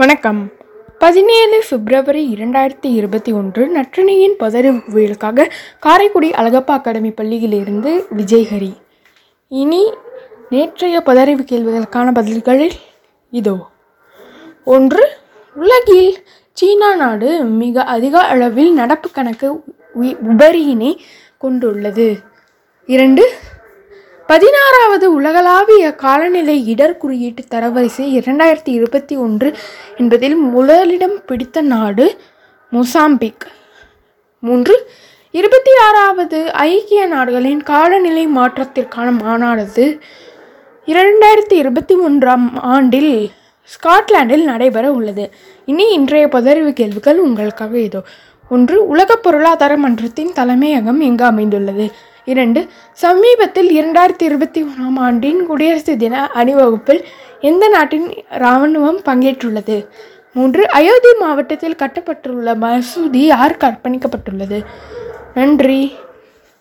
வணக்கம். பதினேழு பிப்ரவரி இரண்டாயிரத்தி இருபத்தி ஒன்று நற்றினியின் பதறிவுகளுக்காக காரைக்குடி அழகப்பா அகாடமி பள்ளியிலிருந்து விஜய்ஹரி. இனி நேற்றைய பதறிவு கேள்விகளுக்கான பதில்களில் இதோ. ஒன்று உலகில் சீனா நாடு மிக அதிக அளவில் நடப்பு கணக்கு உபரியினை கொண்டுள்ளது. இரண்டு பதினாறாவது உலகளாவிய காலநிலை இடர் குறியீட்டு தரவரிசை இரண்டாயிரத்தி இருபத்தி ஒன்று என்பதில் முதலிடம் பிடித்த நாடு மொசாம்பிக். மூன்று இருபத்தி ஆறாவது ஐக்கிய நாடுகளின் காலநிலை மாற்றத்திற்கான மாநாடு இரண்டாயிரத்தி இருபத்தி ஒன்றாம் ஆண்டில் ஸ்காட்லாண்டில் நடைபெற உள்ளது. இனி இன்றைய பதறிவு கேள்விகள் உங்களுக்காக இதோ. ஒன்று உலக பொருளாதார மன்றத்தின் தலைமையகம் எங்கு அமைந்துள்ளது? இரண்டு சமீபத்தில் இரண்டாயிரத்தி இருபத்தி ஒன்றாம் ஆண்டின் குடியரசு தின அணிவகுப்பில் எந்த நாட்டின் இராணுவம் பங்கேற்றுள்ளது? மூன்று அயோத்தி மாவட்டத்தில் கட்டப்பட்டுள்ள மசூதி யார் அர்ப்பணிக்கப்பட்டுள்ளது நன்றி